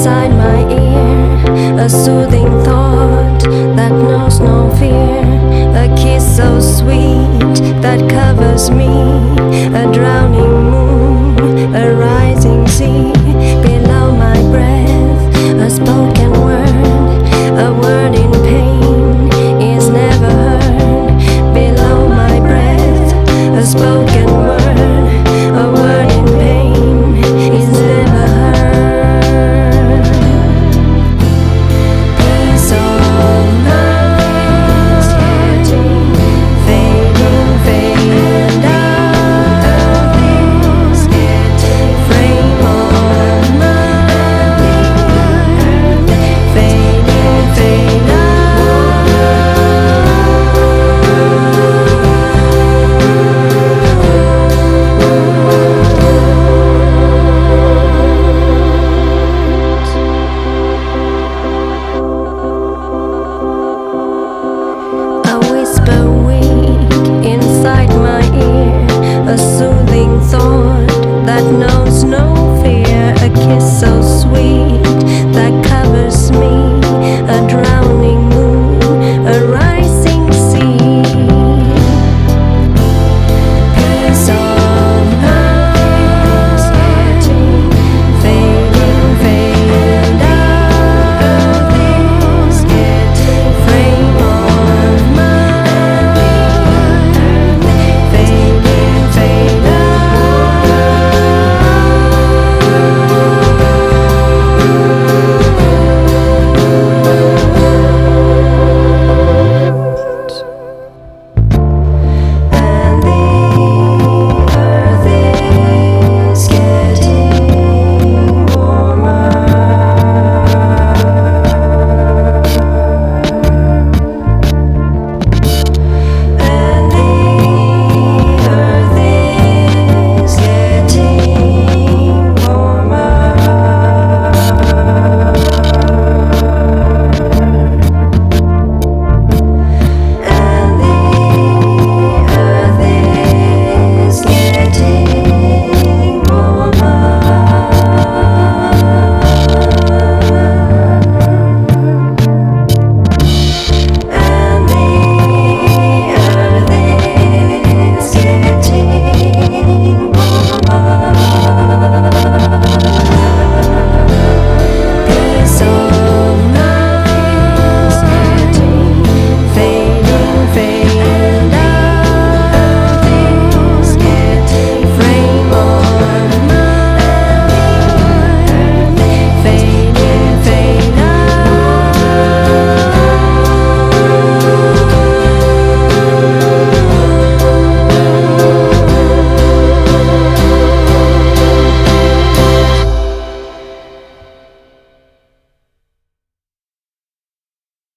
inside my ear, a soothing thought that knows no fear, a kiss so sweet that covers me. a soothing thought that knows no